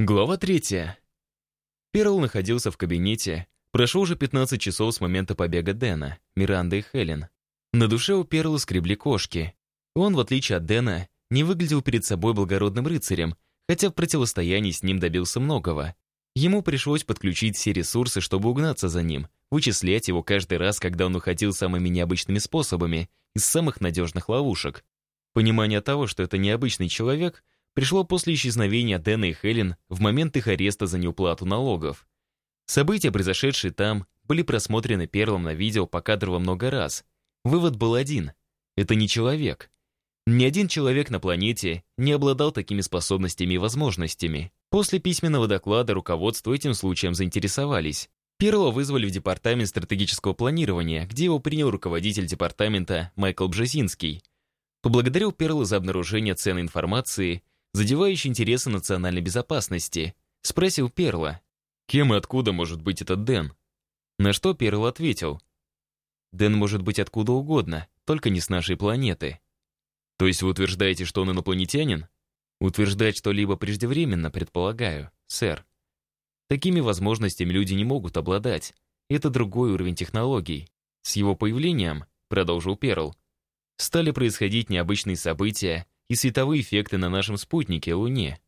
Глава третья. Перл находился в кабинете. Прошло уже 15 часов с момента побега Дэна, Миранды и Хелен. На душе у Перла скребли кошки. Он, в отличие от Дэна, не выглядел перед собой благородным рыцарем, хотя в противостоянии с ним добился многого. Ему пришлось подключить все ресурсы, чтобы угнаться за ним, вычислять его каждый раз, когда он уходил самыми необычными способами, из самых надежных ловушек. Понимание того, что это необычный человек — пришло после исчезновения Дэна и Хелен в момент их ареста за неуплату налогов. События, произошедшие там, были просмотрены Перлом на видео покадрово много раз. Вывод был один — это не человек. Ни один человек на планете не обладал такими способностями и возможностями. После письменного доклада руководство этим случаем заинтересовались. Перла вызвали в департамент стратегического планирования, где его принял руководитель департамента Майкл Бжезинский. Поблагодарил Перла за обнаружение ценной информации задевающий интересы национальной безопасности, спросил Перла, кем и откуда может быть этот Дэн. На что Перл ответил, Дэн может быть откуда угодно, только не с нашей планеты. То есть вы утверждаете, что он инопланетянин? Утверждать что-либо преждевременно, предполагаю, сэр. Такими возможностями люди не могут обладать. Это другой уровень технологий. С его появлением, продолжил Перл, стали происходить необычные события, и световые эффекты на нашем спутнике Луне,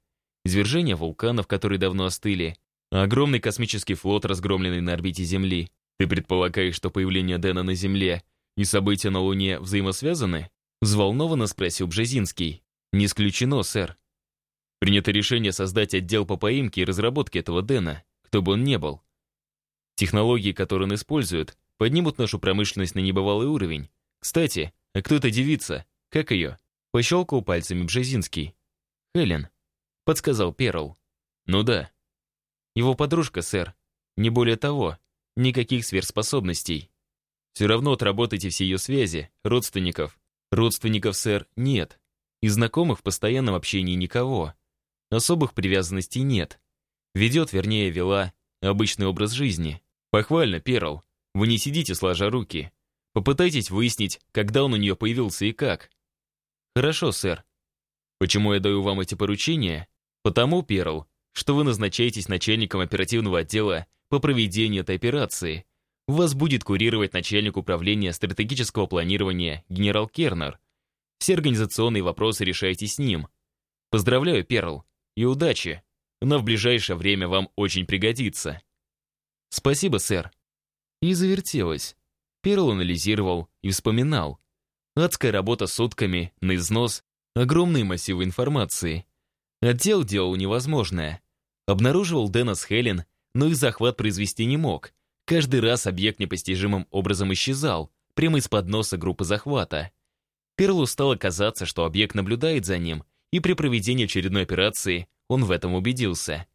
извержение вулканов, которые давно остыли, огромный космический флот, разгромленный на орбите Земли. Ты предполагаешь, что появление Дэна на Земле и события на Луне взаимосвязаны? Взволнованно спросил Бжезинский. Не исключено, сэр. Принято решение создать отдел по поимке и разработке этого Дэна, кто бы он ни был. Технологии, которые он использует, поднимут нашу промышленность на небывалый уровень. Кстати, а кто эта девица? Как ее? Пощелкал пальцами Бжезинский. «Хелен», — подсказал Перл. «Ну да». «Его подружка, сэр. Не более того. Никаких сверхспособностей. Все равно отработайте все ее связи, родственников. Родственников, сэр, нет. И знакомых в постоянном общении никого. Особых привязанностей нет. Ведет, вернее, вела, обычный образ жизни. Похвально, Перл. Вы не сидите сложа руки. Попытайтесь выяснить, когда он у нее появился и как. «Хорошо, сэр. Почему я даю вам эти поручения? Потому, Перл, что вы назначаетесь начальником оперативного отдела по проведению этой операции. Вас будет курировать начальник управления стратегического планирования генерал Кернер. Все организационные вопросы решайте с ним. Поздравляю, Перл, и удачи. Она в ближайшее время вам очень пригодится. Спасибо, сэр. И завертелось. Перл анализировал и вспоминал. Адская работа сутками, на износ, огромные массивы информации. Отдел делал невозможное. Обнаруживал Дэна с Хелен, но их захват произвести не мог. Каждый раз объект непостижимым образом исчезал, прямо из-под носа группы захвата. Перлу стало казаться, что объект наблюдает за ним, и при проведении очередной операции он в этом убедился.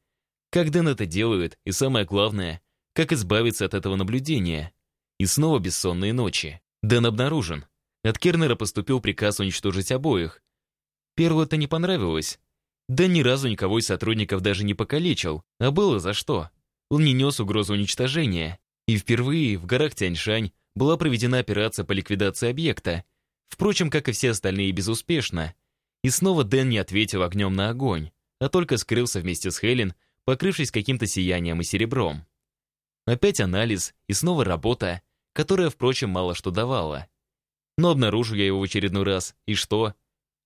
Как Дэн это делает, и самое главное, как избавиться от этого наблюдения. И снова бессонные ночи. Дэн обнаружен. От Кернера поступил приказ уничтожить обоих. Перву это не понравилось. Да ни разу никого из сотрудников даже не покалечил, а было за что. Он не нес угрозу уничтожения. И впервые в горах Тяньшань была проведена операция по ликвидации объекта. Впрочем, как и все остальные, безуспешно. И снова Дэн не ответил огнем на огонь, а только скрылся вместе с Хелен, покрывшись каким-то сиянием и серебром. Опять анализ и снова работа, которая, впрочем, мало что давала. Но обнаружу я его в очередной раз, и что?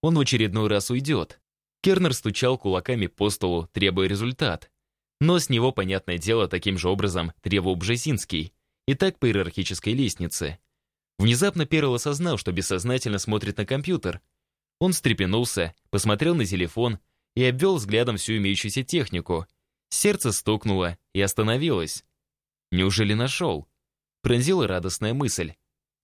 Он в очередной раз уйдет. Кернер стучал кулаками по столу, требуя результат. Но с него, понятное дело, таким же образом требовал Бжезинский. И так по иерархической лестнице. Внезапно Перл осознал, что бессознательно смотрит на компьютер. Он встрепенулся, посмотрел на телефон и обвел взглядом всю имеющуюся технику. Сердце стукнуло и остановилось. Неужели нашел? Пронзила радостная мысль.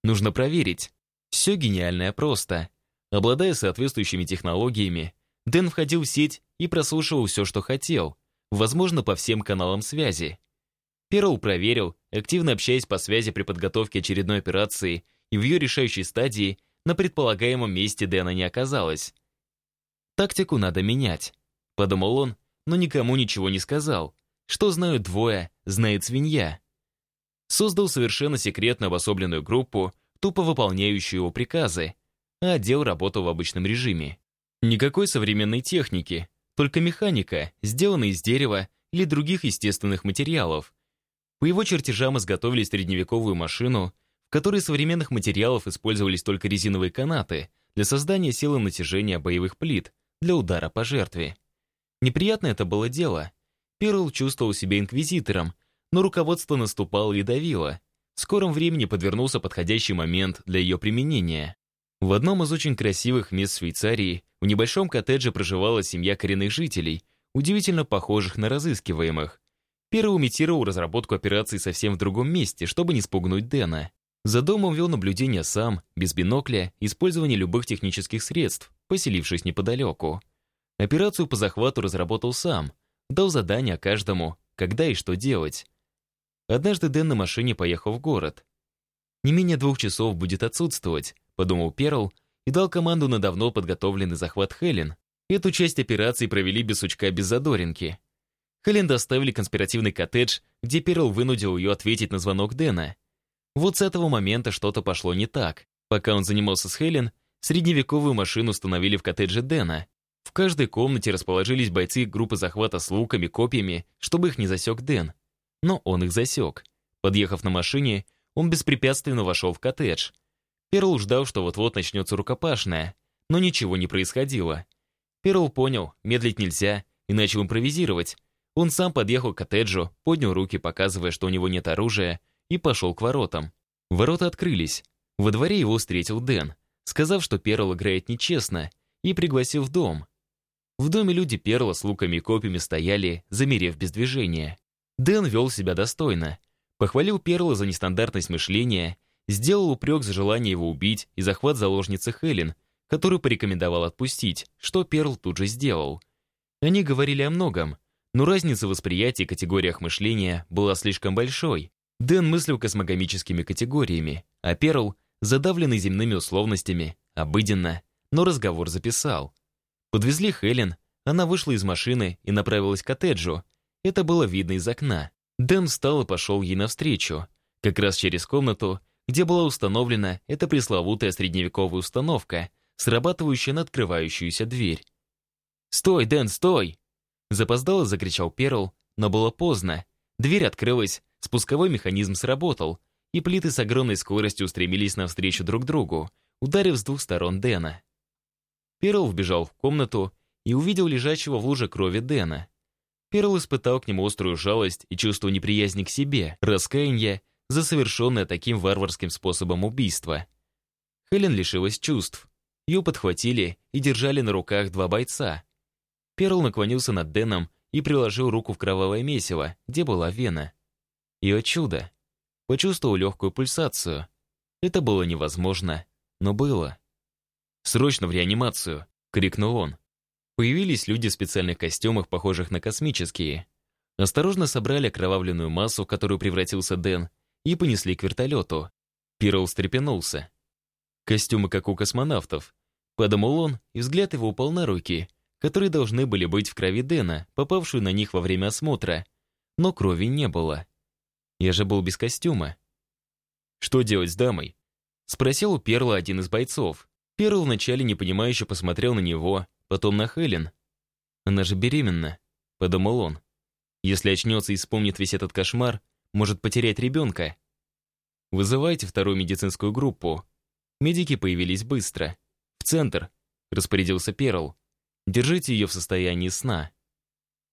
Нужно проверить. Все гениальное просто. Обладая соответствующими технологиями, Дэн входил в сеть и прослушивал все, что хотел, возможно, по всем каналам связи. Перл проверил, активно общаясь по связи при подготовке очередной операции и в ее решающей стадии на предполагаемом месте Дэна не оказалось. «Тактику надо менять», — подумал он, но никому ничего не сказал. Что знают двое, знает свинья. Создал совершенно секретно обособленную группу, тупо выполняющую его приказы, а отдел работал в обычном режиме. Никакой современной техники, только механика, сделанная из дерева или других естественных материалов. По его чертежам изготовили средневековую машину, в которой современных материалов использовались только резиновые канаты для создания силы натяжения боевых плит для удара по жертве. Неприятно это было дело. Перл чувствовал себя инквизитором, но руководство наступало и давило. В скором времени подвернулся подходящий момент для ее применения. В одном из очень красивых мест Швейцарии в небольшом коттедже проживала семья коренных жителей, удивительно похожих на разыскиваемых. Перл имитировал разработку операции совсем в другом месте, чтобы не спугнуть Дэна. За домом вел наблюдение сам, без бинокля, использование любых технических средств, поселившись неподалеку. Операцию по захвату разработал сам, дал задания каждому, когда и что делать. Однажды Дэн на машине поехал в город. «Не менее двух часов будет отсутствовать», — подумал Перл и дал команду на давно подготовленный захват Хелен. Эту часть операции провели без сучка, без задоринки. Хелен доставили конспиративный коттедж, где Перл вынудил ее ответить на звонок Дэна. Вот с этого момента что-то пошло не так. Пока он занимался с Хелен, средневековую машину установили в коттедже Дэна. В каждой комнате расположились бойцы группы захвата с луками, копьями, чтобы их не засек Дэн. Но он их засек. Подъехав на машине, он беспрепятственно вошел в коттедж. Перл ждал, что вот-вот начнется рукопашная, но ничего не происходило. Перл понял, медлить нельзя, и начал импровизировать. Он сам подъехал к коттеджу, поднял руки, показывая, что у него нет оружия, и пошел к воротам. Ворота открылись. Во дворе его встретил Дэн, сказав, что Перл играет нечестно, и пригласил в дом. В доме люди Перла с луками и копьями стояли, замерев без движения. Дэн вел себя достойно. Похвалил Перла за нестандартность мышления, сделал упрек за желание его убить и захват заложницы Хелен, которую порекомендовал отпустить, что Перл тут же сделал. Они говорили о многом, но разница в восприятии и категориях мышления была слишком большой. Дэн мыслил космогомическими категориями, а Перл, задавленный земными условностями, обыденно, но разговор записал. Подвезли Хелен, она вышла из машины и направилась к коттеджу. Это было видно из окна. Дэн встал и пошел ей навстречу. Как раз через комнату, где была установлена эта пресловутая средневековая установка, срабатывающая на открывающуюся дверь. «Стой, Дэн, стой!» Запоздало закричал Перл, но было поздно. Дверь открылась, спусковой механизм сработал, и плиты с огромной скоростью устремились навстречу друг другу, ударив с двух сторон Дэна. Перл вбежал в комнату и увидел лежащего в луже крови Дэна. Перл испытал к нему острую жалость и чувство неприязни к себе, раскаяния за совершенное таким варварским способом убийство. Хелен лишилась чувств. Ее подхватили и держали на руках два бойца. Перл наклонился над Дэном и приложил руку в кровавое месиво, где была вена. О чудо, почувствовал легкую пульсацию. Это было невозможно, но было. «Срочно в реанимацию!» — крикнул он. Появились люди в специальных костюмах, похожих на космические. Осторожно собрали окровавленную массу, в которую превратился Дэн, и понесли к вертолету. Пирл встрепенулся. Костюмы, как у космонавтов. Подумал он, и взгляд его упал на руки, которые должны были быть в крови Дэна, попавшую на них во время осмотра. Но крови не было. Я же был без костюма. «Что делать с дамой?» Спросил у Перла один из бойцов. Перл вначале непонимающе посмотрел на него, потом на Хелен. «Она же беременна», — подумал он. «Если очнется и вспомнит весь этот кошмар, может потерять ребенка». «Вызывайте вторую медицинскую группу». Медики появились быстро. «В центр», — распорядился Перл. «Держите ее в состоянии сна».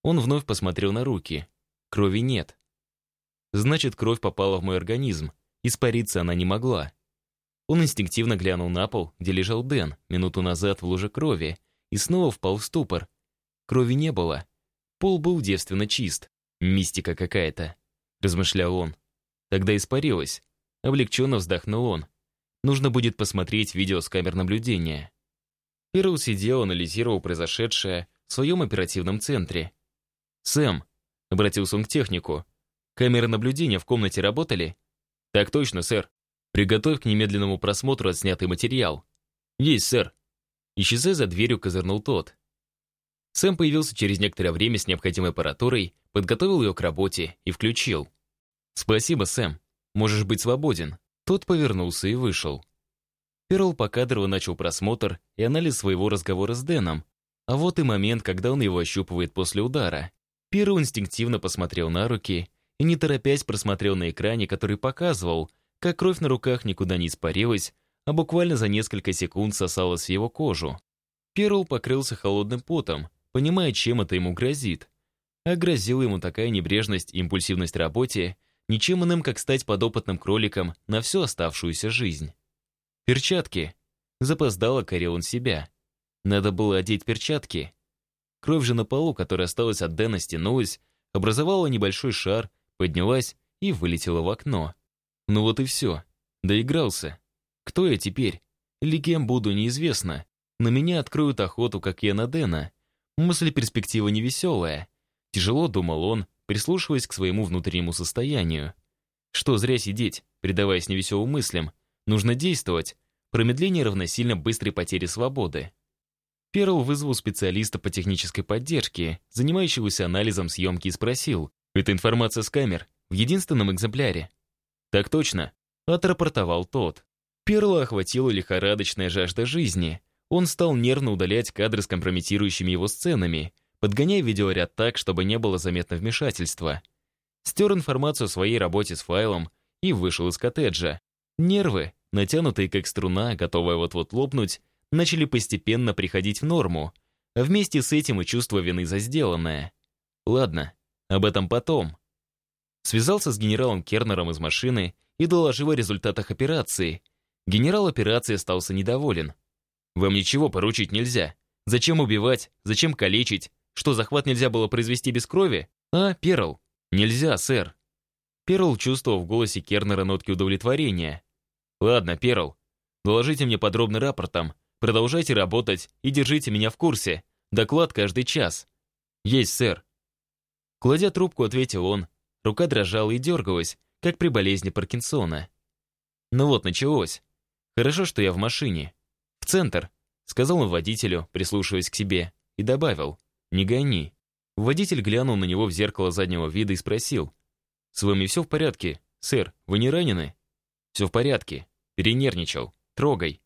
Он вновь посмотрел на руки. Крови нет. Значит, кровь попала в мой организм. Испариться она не могла. Он инстинктивно глянул на пол, где лежал Дэн, минуту назад в луже крови, и снова впал в ступор. Крови не было. Пол был девственно чист. Мистика какая-то, размышлял он. Тогда испарилась. Облегченно вздохнул он. Нужно будет посмотреть видео с камер наблюдения. Перл сидел, анализировал произошедшее в своем оперативном центре. «Сэм», — обратился он к технику, — «камеры наблюдения в комнате работали?» «Так точно, сэр», Приготовь к немедленному просмотру отснятый материал. Есть, сэр. Исчезая за дверью, козырнул тот. Сэм появился через некоторое время с необходимой аппаратурой, подготовил ее к работе и включил. «Спасибо, Сэм. Можешь быть свободен». Тот повернулся и вышел. Перл покадрово начал просмотр и анализ своего разговора с Дэном. А вот и момент, когда он его ощупывает после удара. Перл инстинктивно посмотрел на руки и, не торопясь, просмотрел на экране, который показывал, как кровь на руках никуда не испарилась, а буквально за несколько секунд сосалась в его кожу. Перл покрылся холодным потом, понимая, чем это ему грозит. А грозила ему такая небрежность и импульсивность в работе, ничем иным, как стать подопытным кроликом на всю оставшуюся жизнь. Перчатки. Запоздало корел он себя. Надо было одеть перчатки. Кровь же на полу, которая осталась от Дэна, стянулась, образовала небольшой шар, поднялась и вылетела в окно. Ну вот и все. Доигрался. Кто я теперь? Или кем буду, неизвестно. На меня откроют охоту, как я на Дэна. Мысль перспектива невеселая. Тяжело думал он, прислушиваясь к своему внутреннему состоянию. Что зря сидеть, предаваясь невеселым мыслям. Нужно действовать. Промедление равносильно быстрой потере свободы. Перл вызвал специалиста по технической поддержке, занимающегося анализом съемки, и спросил, «Это информация с камер, в единственном экземпляре?» «Так точно», — отрапортовал тот. Перла охватила лихорадочная жажда жизни. Он стал нервно удалять кадры с компрометирующими его сценами, подгоняя видеоряд так, чтобы не было заметно вмешательства. Стер информацию о своей работе с файлом и вышел из коттеджа. Нервы, натянутые как струна, готовая вот-вот лопнуть, начали постепенно приходить в норму, а вместе с этим и чувство вины за сделанное. Ладно, об этом потом. Связался с генералом Кернером из машины и доложил о результатах операции. Генерал операции остался недоволен. «Вам ничего поручить нельзя. Зачем убивать? Зачем калечить? Что, захват нельзя было произвести без крови? А, Перл? Нельзя, сэр». Перл чувствовал в голосе Кернера нотки удовлетворения. «Ладно, Перл, доложите мне подробный рапорт там, Продолжайте работать и держите меня в курсе. Доклад каждый час. Есть, сэр. Кладя трубку, ответил он. Рука дрожала и дергалась, как при болезни Паркинсона. Ну вот, началось. Хорошо, что я в машине. В центр, сказал он водителю, прислушиваясь к себе, и добавил. Не гони. Водитель глянул на него в зеркало заднего вида и спросил. «С вами все в порядке? Сэр, вы не ранены?» «Все в порядке. Перенервничал. Трогай».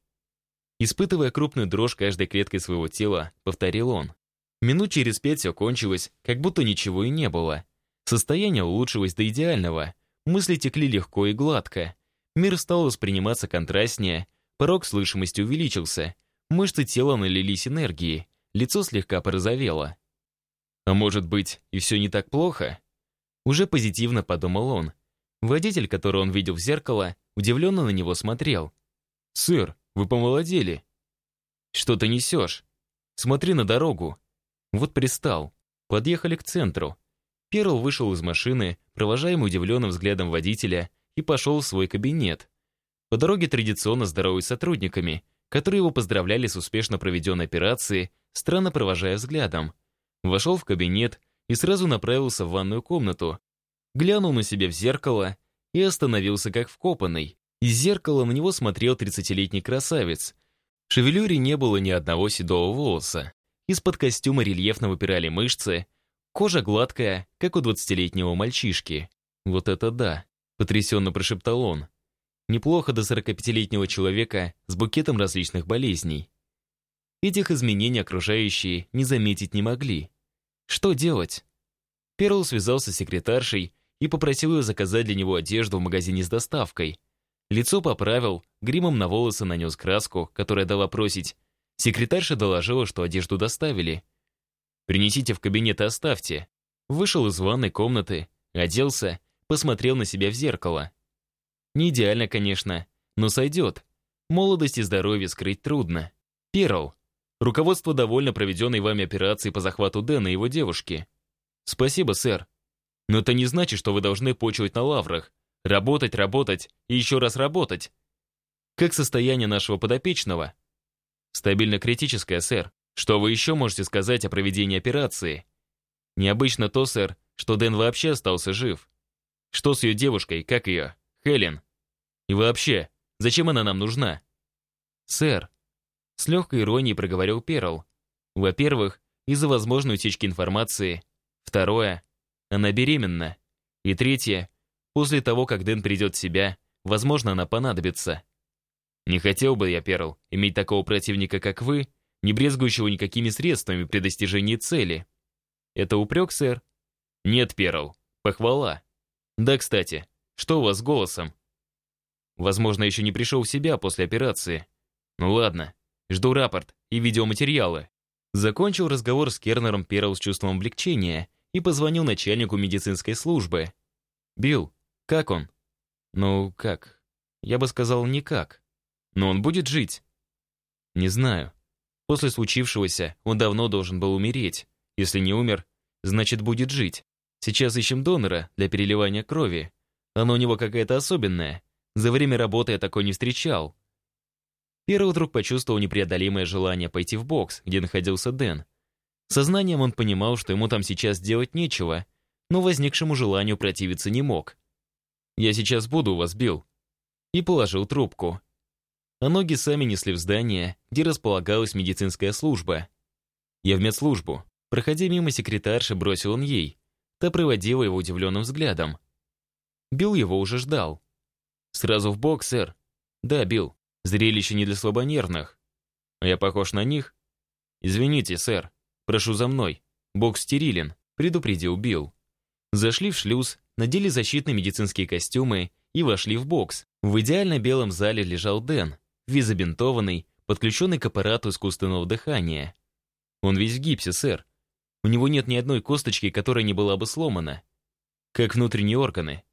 Испытывая крупную дрожь каждой клеткой своего тела, повторил он. Минут через пять все кончилось, как будто ничего и не было. Состояние улучшилось до идеального. Мысли текли легко и гладко. Мир стал восприниматься контрастнее, порог слышимости увеличился. Мышцы тела налились энергией, лицо слегка порозовело. А может быть, и все не так плохо? Уже позитивно подумал он. Водитель, которого он видел в зеркало, удивленно на него смотрел. «Сэр, вы помолодели. Что ты несешь? Смотри на дорогу. Вот пристал. Подъехали к центру. Перл вышел из машины, провожаемый удивленным взглядом водителя, и пошел в свой кабинет. По дороге традиционно здоровый с сотрудниками, которые его поздравляли с успешно проведенной операцией, странно провожая взглядом. Вошел в кабинет и сразу направился в ванную комнату. Глянул на себя в зеркало и остановился как вкопанный. Из зеркала на него смотрел тридцатилетний красавец. В шевелюре не было ни одного седого волоса. Из-под костюма рельефно выпирали мышцы, кожа гладкая, как у двадцатилетнего мальчишки. «Вот это да!» — потрясенно прошептал он. Неплохо до 45-летнего человека с букетом различных болезней. Этих изменений окружающие не заметить не могли. Что делать? Перл связался с секретаршей и попросил ее заказать для него одежду в магазине с доставкой. Лицо поправил, гримом на волосы нанес краску, которая дала просить. Секретарша доложила, что одежду доставили. «Принесите в кабинет и оставьте». Вышел из ванной комнаты, оделся, посмотрел на себя в зеркало. Не идеально, конечно, но сойдет. Молодость и здоровье скрыть трудно. Перл. Руководство довольно проведенной вами операцией по захвату Дэна и его девушки. Спасибо, сэр. Но это не значит, что вы должны почивать на лаврах. Работать, работать и еще раз работать. Как состояние нашего подопечного? Стабильно критическое, сэр. Что вы еще можете сказать о проведении операции? Необычно то, сэр, что Дэн вообще остался жив. Что с ее девушкой, как ее? Хелен. И вообще, зачем она нам нужна? Сэр, с легкой иронией проговорил Перл. Во-первых, из-за возможной утечки информации. Второе, она беременна. И третье, После того, как Дэн придет в себя, возможно, она понадобится. Не хотел бы я, Перл, иметь такого противника, как вы, не брезгующего никакими средствами при достижении цели. Это упрек, сэр? Нет, Перл. Похвала. Да, кстати, что у вас с голосом? Возможно, еще не пришел в себя после операции. Ну ладно, жду рапорт и видеоматериалы. Закончил разговор с Кернером Перл с чувством облегчения и позвонил начальнику медицинской службы. «Билл, как он?» «Ну, как?» «Я бы сказал, никак. Но он будет жить?» «Не знаю. После случившегося он давно должен был умереть. Если не умер, значит, будет жить. Сейчас ищем донора для переливания крови. Оно у него какое-то особенное. За время работы я такой не встречал. Первый вдруг почувствовал непреодолимое желание пойти в бокс, где находился Дэн. Сознанием он понимал, что ему там сейчас делать нечего, но возникшему желанию противиться не мог. «Я сейчас буду у вас, Билл». И положил трубку. А ноги сами несли в здание, где располагалась медицинская служба. «Я в медслужбу». Проходя мимо секретарши, бросил он ей. Та проводила его удивленным взглядом. Билл его уже ждал. «Сразу в бок, сэр?» «Да, Билл. Зрелище не для слабонервных. Я похож на них?» «Извините, сэр. Прошу за мной. Бокс стерилен», — предупредил Билл. Зашли в шлюз, надели защитные медицинские костюмы и вошли в бокс. В идеально белом зале лежал Дэн, весь забинтованный, подключенный к аппарату искусственного дыхания. «Он весь в гипсе, сэр. У него нет ни одной косточки, которая не была бы сломана. Как внутренние органы.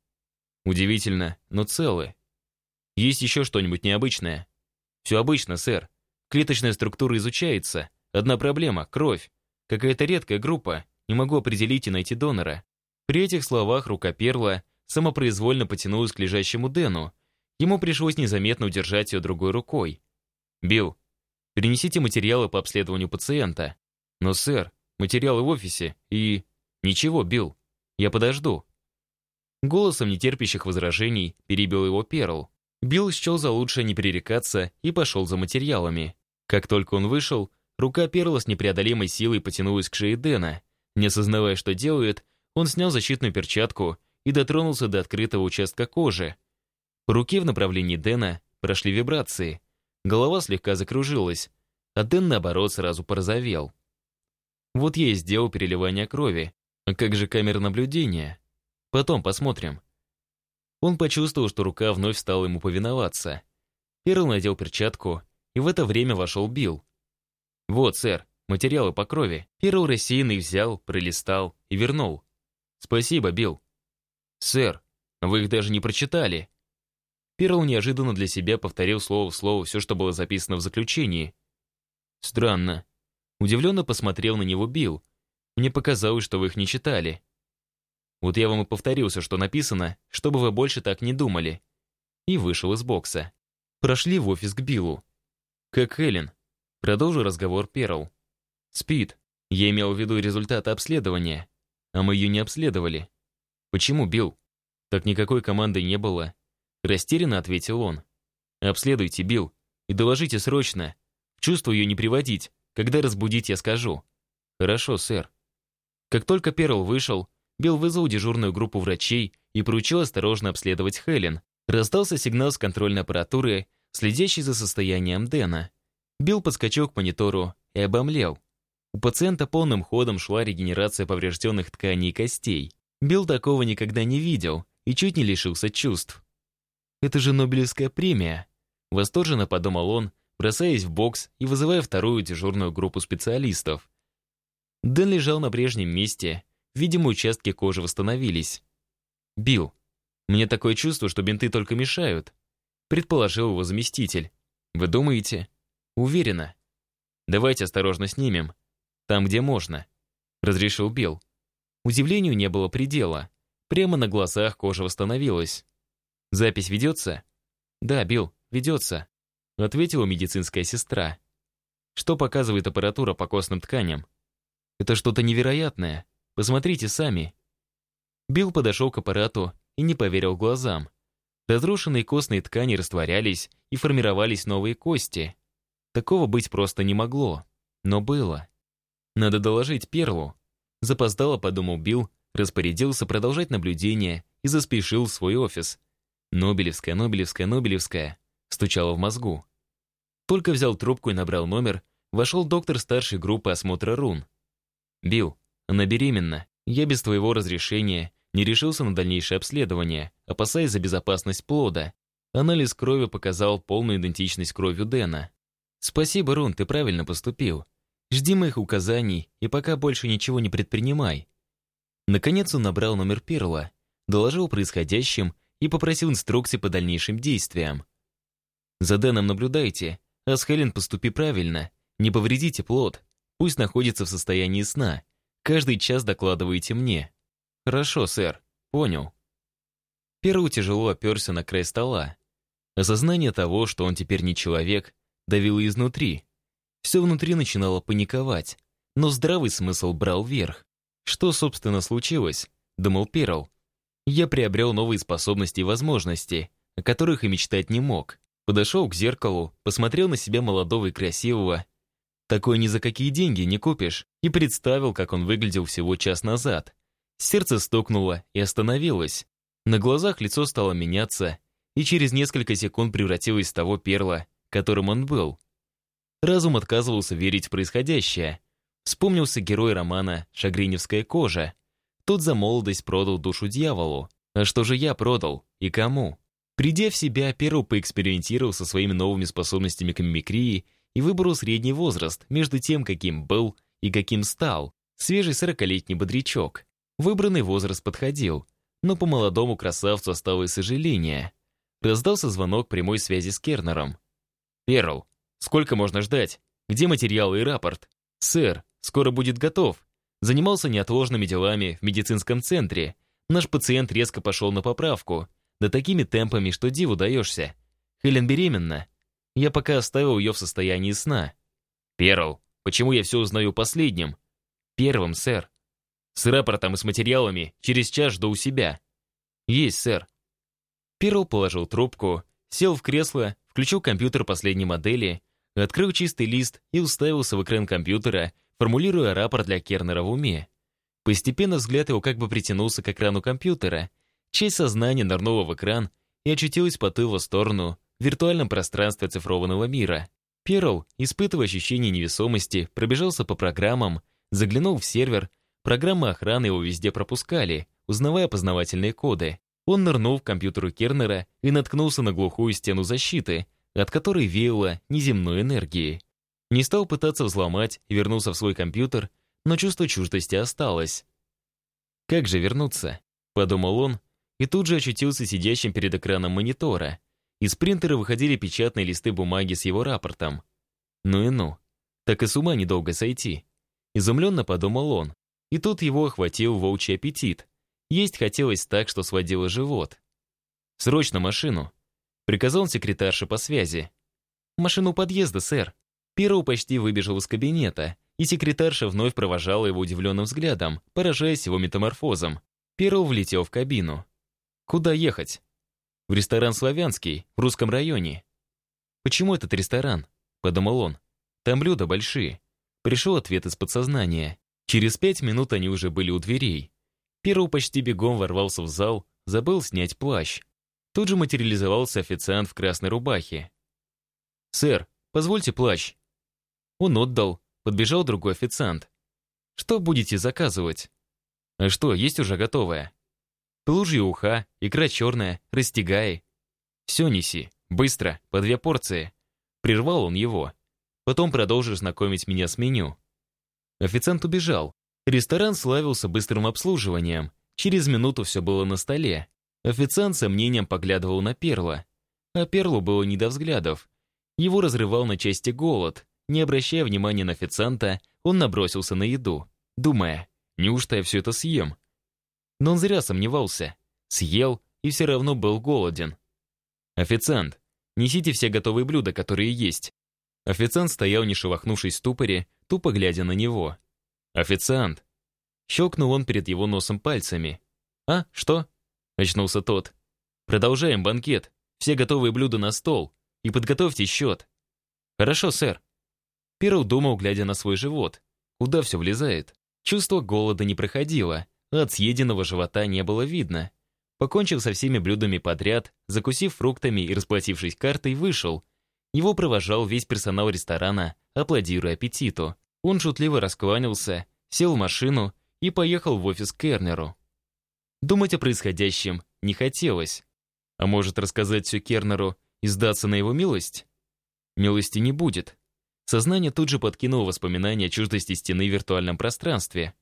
Удивительно, но целы. Есть еще что-нибудь необычное? Все обычно, сэр. Клеточная структура изучается. Одна проблема — кровь. Какая-то редкая группа. Не могу определить и найти донора. При этих словах рука Перла самопроизвольно потянулась к лежащему Дэну. Ему пришлось незаметно удержать ее другой рукой. «Билл, перенесите материалы по обследованию пациента». «Но, сэр, материалы в офисе и...» «Ничего, Билл, я подожду». Голосом нетерпящих возражений перебил его Перл. Билл счел за лучшее не пререкаться и пошел за материалами. Как только он вышел, рука Перла с непреодолимой силой потянулась к шее Дэна. Не осознавая, что делает, он снял защитную перчатку и дотронулся до открытого участка кожи. По руке в направлении Дэна прошли вибрации. Голова слегка закружилась, а Дэн, наоборот, сразу порозовел. Вот я и сделал переливание крови. А как же камера наблюдения? Потом посмотрим. Он почувствовал, что рука вновь стала ему повиноваться. Перл надел перчатку, и в это время вошел Билл. «Вот, сэр, материалы по крови». Перл рассеянный взял, пролистал и вернул. «Спасибо, Билл». «Сэр, вы их даже не прочитали». Перл неожиданно для себя повторил слово в слово все, что было записано в заключении. «Странно». Удивленно посмотрел на него Билл. «Мне показалось, что вы их не читали». Вот я вам и повторился, что написано, чтобы вы больше так не думали. И вышел из бокса. Прошли в офис к Биллу. Как Хелен. Продолжу разговор Перл. Спит. Я имел в виду результаты обследования. А мы ее не обследовали. Почему, Билл? Так никакой команды не было. Растерянно ответил он. Обследуйте, Билл, и доложите срочно. Чувство ее не приводить. Когда разбудить, я скажу. Хорошо, сэр. Как только Перл вышел, Билл вызвал дежурную группу врачей и поручил осторожно обследовать Хелен. Раздался сигнал с контрольной аппаратуры, следящей за состоянием Дэна. Билл подскочил к монитору и обомлел. У пациента полным ходом шла регенерация поврежденных тканей и костей. Билл такого никогда не видел и чуть не лишился чувств. «Это же Нобелевская премия!» Восторженно подумал он, бросаясь в бокс и вызывая вторую дежурную группу специалистов. Дэн лежал на прежнем месте, Видимо, участки кожи восстановились. «Билл, мне такое чувство, что бинты только мешают», предположил его заместитель. «Вы думаете?» «Уверена». «Давайте осторожно снимем. Там, где можно», разрешил Билл. Удивлению не было предела. Прямо на глазах кожа восстановилась. «Запись ведется?» «Да, Билл, ведется», ответила медицинская сестра. «Что показывает аппаратура по костным тканям?» «Это что-то невероятное. Посмотрите сами». Билл подошел к аппарату и не поверил глазам. Разрушенные костные ткани растворялись и формировались новые кости. Такого быть просто не могло. Но было. Надо доложить Перлу. Запоздало, подумал Билл, распорядился продолжать наблюдение и заспешил в свой офис. «Нобелевская, Нобелевская, Нобелевская», стучало в мозгу. Только взял трубку и набрал номер, вошел доктор старшей группы осмотра рун. «Билл, она беременна. Я без твоего разрешения не решился на дальнейшее обследование, опасаясь за безопасность плода. Анализ крови показал полную идентичность кровью Дэна. «Спасибо, Рун, ты правильно поступил. Жди моих указаний и пока больше ничего не предпринимай». Наконец он набрал номер Перла, доложил происходящим и попросил инструкции по дальнейшим действиям. «За Дэном наблюдайте, а поступи правильно. Не повредите плод. Пусть находится в состоянии сна. Каждый час докладывайте мне». «Хорошо, сэр. Понял». Перл тяжело оперся на край стола. Осознание того, что он теперь не человек, давило изнутри. Все внутри начинало паниковать, но здравый смысл брал верх. Что, собственно, случилось? Думал Перл. Я приобрел новые способности и возможности, о которых и мечтать не мог. Подошел к зеркалу, посмотрел на себя молодого и красивого. Такое ни за какие деньги не купишь. И представил, как он выглядел всего час назад. Сердце стукнуло и остановилось. На глазах лицо стало меняться, и через несколько секунд превратилось в того перла, которым он был. Разум отказывался верить в происходящее. Вспомнился герой романа «Шагриневская кожа». Тот за молодость продал душу дьяволу. А что же я продал? И кому? Придя в себя, Перл поэкспериментировал со своими новыми способностями к мимикрии и выбрал средний возраст между тем, каким был и каким стал. Свежий сорокалетний бодрячок. Выбранный возраст подходил, но по молодому красавцу осталось сожаление. Раздался звонок прямой связи с Кернером. «Перл, сколько можно ждать? Где материалы и рапорт?» «Сэр, скоро будет готов. Занимался неотложными делами в медицинском центре. Наш пациент резко пошел на поправку. Да такими темпами, что диву даешься. Хелен беременна. Я пока оставил ее в состоянии сна». «Перл, почему я все узнаю последним?» «Первым, сэр. С рапортом и с материалами через час жду у себя. Есть, сэр. Перл положил трубку, сел в кресло, включил компьютер последней модели, открыл чистый лист и уставился в экран компьютера, формулируя рапорт для Кернера в уме. Постепенно взгляд его как бы притянулся к экрану компьютера, часть сознания нырнула в экран и очутилась по его сторону в виртуальном пространстве цифрованного мира. Перл, испытывая ощущение невесомости, пробежался по программам, заглянул в сервер, Программы охраны его везде пропускали, узнавая познавательные коды. Он нырнул в компьютер Кернера и наткнулся на глухую стену защиты, от которой веяло неземной энергией. Не стал пытаться взломать и вернулся в свой компьютер, но чувство чуждости осталось. «Как же вернуться?» — подумал он, и тут же очутился сидящим перед экраном монитора. Из принтера выходили печатные листы бумаги с его рапортом. Ну и ну, так и с ума недолго сойти. Изумленно подумал он. И тут его охватил волчий аппетит. Есть хотелось так, что сводило живот. «Срочно машину!» — приказал секретарше по связи. «Машину подъезда, сэр». Перо почти выбежал из кабинета, и секретарша вновь провожала его удивленным взглядом, поражаясь его метаморфозом. Перо влетел в кабину. «Куда ехать?» «В ресторан «Славянский», в русском районе». «Почему этот ресторан?» — подумал он. «Там блюда большие». Пришел ответ из подсознания. Через пять минут они уже были у дверей. Перл почти бегом ворвался в зал, забыл снять плащ. Тут же материализовался официант в красной рубахе. «Сэр, позвольте плащ». Он отдал, подбежал другой официант. «Что будете заказывать?» «А что, есть уже готовое?» «Плужье уха, икра черная, растягай». «Все неси, быстро, по две порции». Прервал он его. «Потом продолжишь знакомить меня с меню». Официант убежал. Ресторан славился быстрым обслуживанием. Через минуту все было на столе. Официант сомнением поглядывал на Перла. А Перлу было не до взглядов. Его разрывал на части голод. Не обращая внимания на официанта, он набросился на еду, думая, неужто я все это съем? Но он зря сомневался. Съел и все равно был голоден. «Официант, несите все готовые блюда, которые есть». Официант стоял, не шелохнувшись в ступоре, тупо глядя на него. «Официант!» Щелкнул он перед его носом пальцами. «А, что?» Очнулся тот. «Продолжаем банкет. Все готовые блюда на стол. И подготовьте счет». «Хорошо, сэр». Перл думал, глядя на свой живот. Куда все влезает? Чувство голода не проходило, от съеденного живота не было видно. Покончив со всеми блюдами подряд, закусив фруктами и расплатившись картой, вышел. Его провожал весь персонал ресторана аплодируя аппетиту. Он шутливо раскланялся, сел в машину и поехал в офис к Кернеру. Думать о происходящем не хотелось. А может рассказать все Кернеру и сдаться на его милость? Милости не будет. Сознание тут же подкинуло воспоминания о чуждости стены в виртуальном пространстве.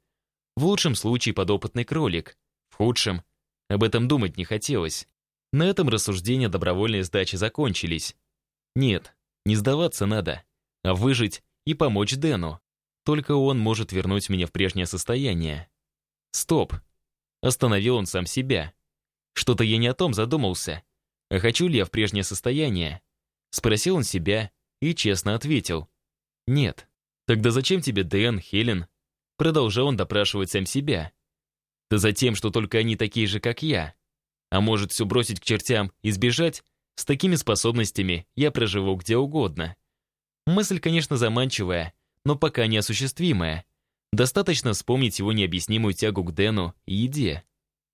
В лучшем случае подопытный кролик, в худшем об этом думать не хотелось. На этом рассуждения добровольной сдачи закончились. Нет, не сдаваться надо, а выжить и помочь Дэну. Только он может вернуть меня в прежнее состояние. Стоп. Остановил он сам себя. Что-то я не о том задумался. А хочу ли я в прежнее состояние? Спросил он себя и честно ответил. Нет. Тогда зачем тебе Дэн, Хелен? Продолжал он допрашивать сам себя. Да за тем, что только они такие же, как я. А может, все бросить к чертям и сбежать? С такими способностями я проживу где угодно. Мысль, конечно, заманчивая, но пока неосуществимая. Достаточно вспомнить его необъяснимую тягу к Дэну и еде.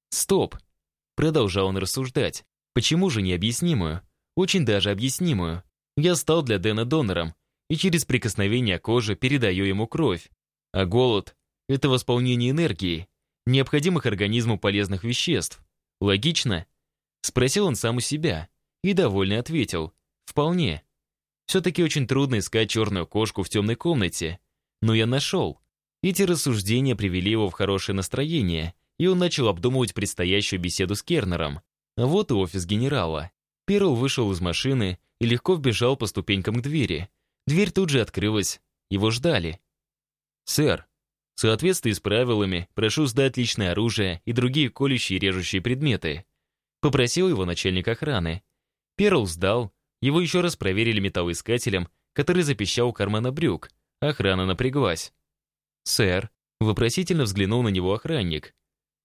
«Стоп!» Продолжал он рассуждать. «Почему же необъяснимую? Очень даже объяснимую. Я стал для Дэна донором, и через прикосновение кожи передаю ему кровь. А голод — это восполнение энергии, необходимых организму полезных веществ. Логично?» Спросил он сам у себя и довольно ответил. «Вполне». Все-таки очень трудно искать черную кошку в темной комнате. Но я нашел. Эти рассуждения привели его в хорошее настроение, и он начал обдумывать предстоящую беседу с Кернером. Вот и офис генерала. Перл вышел из машины и легко вбежал по ступенькам к двери. Дверь тут же открылась. Его ждали. «Сэр, в соответствии с правилами, прошу сдать личное оружие и другие колющие и режущие предметы», попросил его начальник охраны. Перл сдал, его еще раз проверили металлоискателем, который запищал у кармана брюк. Охрана напряглась. «Сэр», — вопросительно взглянул на него охранник.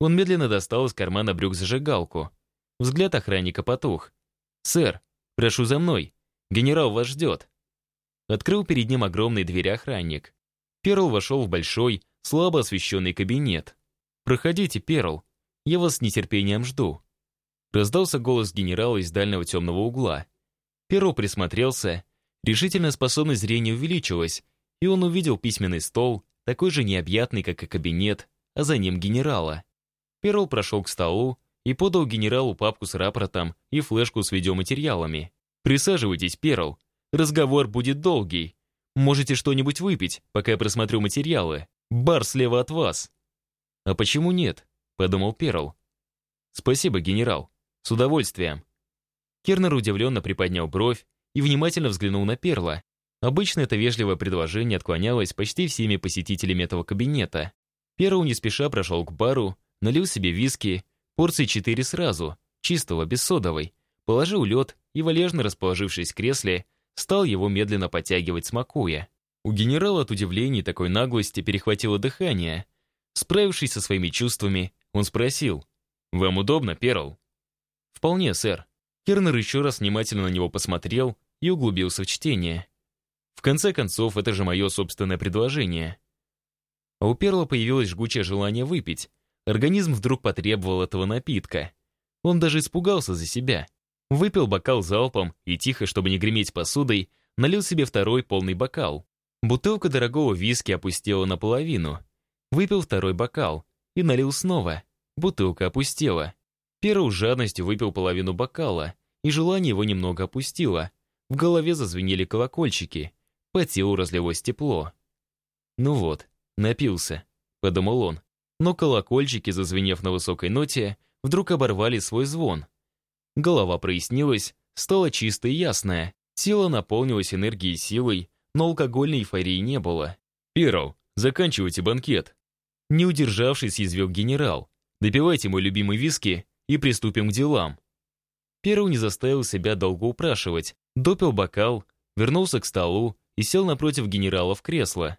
Он медленно достал из кармана брюк зажигалку. Взгляд охранника потух. «Сэр, прошу за мной. Генерал вас ждет». Открыл перед ним огромные двери охранник. Перл вошел в большой, слабо освещенный кабинет. «Проходите, Перл. Я вас с нетерпением жду». Раздался голос генерала из дальнего темного угла. Перо присмотрелся. Решительная способность зрения увеличилась, и он увидел письменный стол, такой же необъятный, как и кабинет, а за ним генерала. Перл прошел к столу и подал генералу папку с рапортом и флешку с видеоматериалами. «Присаживайтесь, Перл. Разговор будет долгий. Можете что-нибудь выпить, пока я просмотрю материалы. Бар слева от вас». «А почему нет?» — подумал Перл. «Спасибо, генерал. С удовольствием». Кернер удивленно приподнял бровь и внимательно взглянул на Перла. Обычно это вежливое предложение отклонялось почти всеми посетителями этого кабинета. Перл не спеша прошел к бару, налил себе виски, порции четыре сразу, чистого, без содовой, положил лед и, валежно расположившись в кресле, стал его медленно подтягивать, смакуя. У генерала от удивления такой наглости перехватило дыхание. Справившись со своими чувствами, он спросил, «Вам удобно, Перл?» «Вполне, сэр». Кернер еще раз внимательно на него посмотрел и углубился в чтение. В конце концов, это же мое собственное предложение. А у Перла появилось жгучее желание выпить. Организм вдруг потребовал этого напитка. Он даже испугался за себя. Выпил бокал залпом и тихо, чтобы не греметь посудой, налил себе второй полный бокал. Бутылка дорогого виски опустела наполовину. Выпил второй бокал и налил снова. Бутылка опустела. Перл жадностью выпил половину бокала, и желание его немного опустило. В голове зазвенели колокольчики. По телу разлилось тепло. «Ну вот, напился», — подумал он. Но колокольчики, зазвенев на высокой ноте, вдруг оборвали свой звон. Голова прояснилась, стала чистой и ясная. Тело наполнилось энергией и силой, но алкогольной эйфории не было. «Перл, заканчивайте банкет!» Не удержавшись, извел генерал. «Допивайте мой любимый виски и приступим к делам. Перу не заставил себя долго упрашивать, допил бокал, вернулся к столу и сел напротив генерала в кресло.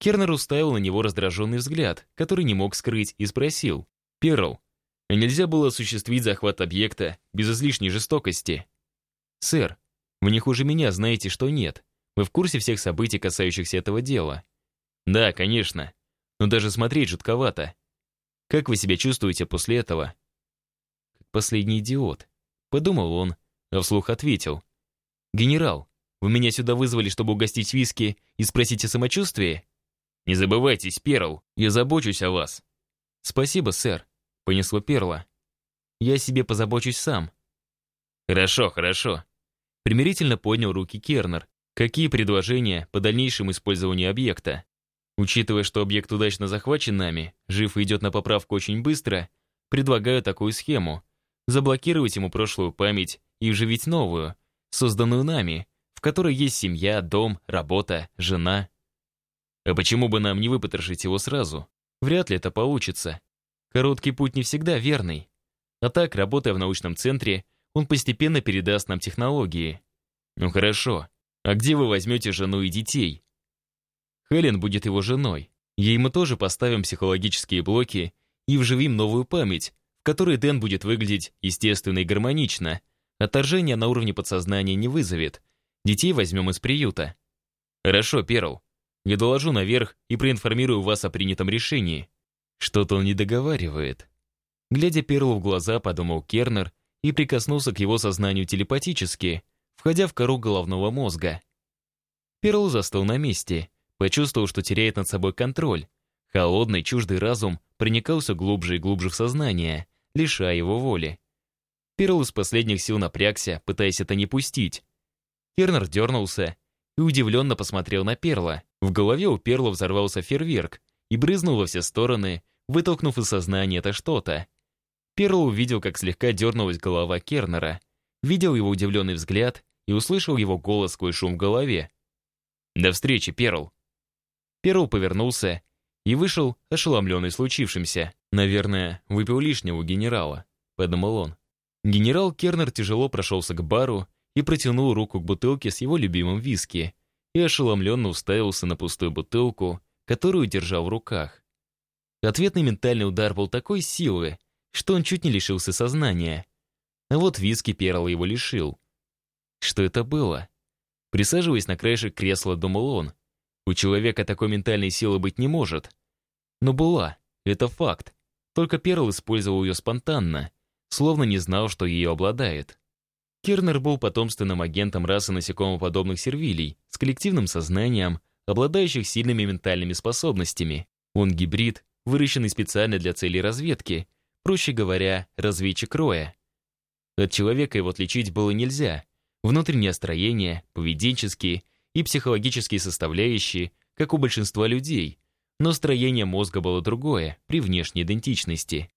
Кернер уставил на него раздраженный взгляд, который не мог скрыть, и спросил. «Перл, а нельзя было осуществить захват объекта без излишней жестокости?» «Сэр, вы не хуже меня знаете, что нет. Вы в курсе всех событий, касающихся этого дела?» «Да, конечно. Но даже смотреть жутковато. Как вы себя чувствуете после этого?» Последний идиот. Подумал он, а вслух ответил. «Генерал, вы меня сюда вызвали, чтобы угостить виски и спросить о самочувствии? Не забывайтесь, Перл, я забочусь о вас. Спасибо, сэр, понесло Перла. Я себе позабочусь сам. Хорошо, хорошо. Примирительно поднял руки Кернер. Какие предложения по дальнейшему использованию объекта? Учитывая, что объект удачно захвачен нами, жив и идет на поправку очень быстро, предлагаю такую схему. Заблокировать ему прошлую память и вживить новую, созданную нами, в которой есть семья, дом, работа, жена. А почему бы нам не выпотрошить его сразу? Вряд ли это получится. Короткий путь не всегда верный. А так, работая в научном центре, он постепенно передаст нам технологии. Ну хорошо, а где вы возьмете жену и детей? Хелен будет его женой. Ей мы тоже поставим психологические блоки и вживим новую память, в которой Дэн будет выглядеть естественно и гармонично. Отторжение на уровне подсознания не вызовет. Детей возьмем из приюта. Хорошо, Перл. Я доложу наверх и проинформирую вас о принятом решении. Что-то он не договаривает. Глядя Перлу в глаза, подумал Кернер и прикоснулся к его сознанию телепатически, входя в кору головного мозга. Перл застыл на месте, почувствовал, что теряет над собой контроль. Холодный, чуждый разум проникался глубже и глубже в сознание, лишая его воли. Перл из последних сил напрягся, пытаясь это не пустить. Кернер дернулся и удивленно посмотрел на Перла. В голове у Перла взорвался фейерверк и брызнул во все стороны, вытолкнув из сознания это что-то. Перл увидел, как слегка дернулась голова Кернера, видел его удивленный взгляд и услышал его голос сквозь шум в голове. «До встречи, Перл!» Перл повернулся и вышел, ошеломленный случившимся. «Наверное, выпил лишнего генерала», — подумал он. Генерал Кернер тяжело прошелся к бару и протянул руку к бутылке с его любимым виски и ошеломленно уставился на пустую бутылку, которую держал в руках. Ответный ментальный удар был такой силы, что он чуть не лишился сознания. Вот виски Перл его лишил. Что это было? Присаживаясь на краешек кресла, думал он. У человека такой ментальной силы быть не может. Но была, это факт. Только Перл использовал ее спонтанно, словно не знал, что ее обладает. Кернер был потомственным агентом расы насекомоподобных сервилий с коллективным сознанием, обладающих сильными ментальными способностями. Он гибрид, выращенный специально для целей разведки, проще говоря, разведчик роя. От человека его отличить было нельзя. Внутреннее строение, поведенческие и психологические составляющие, как у большинства людей, но строение мозга было другое, при внешней идентичности.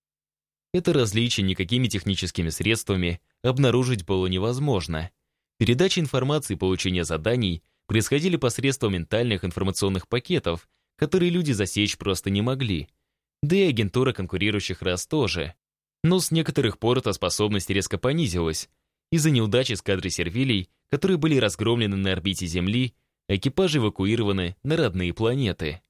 Это различие никакими техническими средствами обнаружить было невозможно. Передача информации и получение заданий происходили посредством ментальных информационных пакетов, которые люди засечь просто не могли. Да и агентура конкурирующих рас тоже. Но с некоторых пор эта способность резко понизилась, из-за неудачи с кадры сервилей, которые были разгромлены на орбите Земли, экипажи эвакуированы на родные планеты.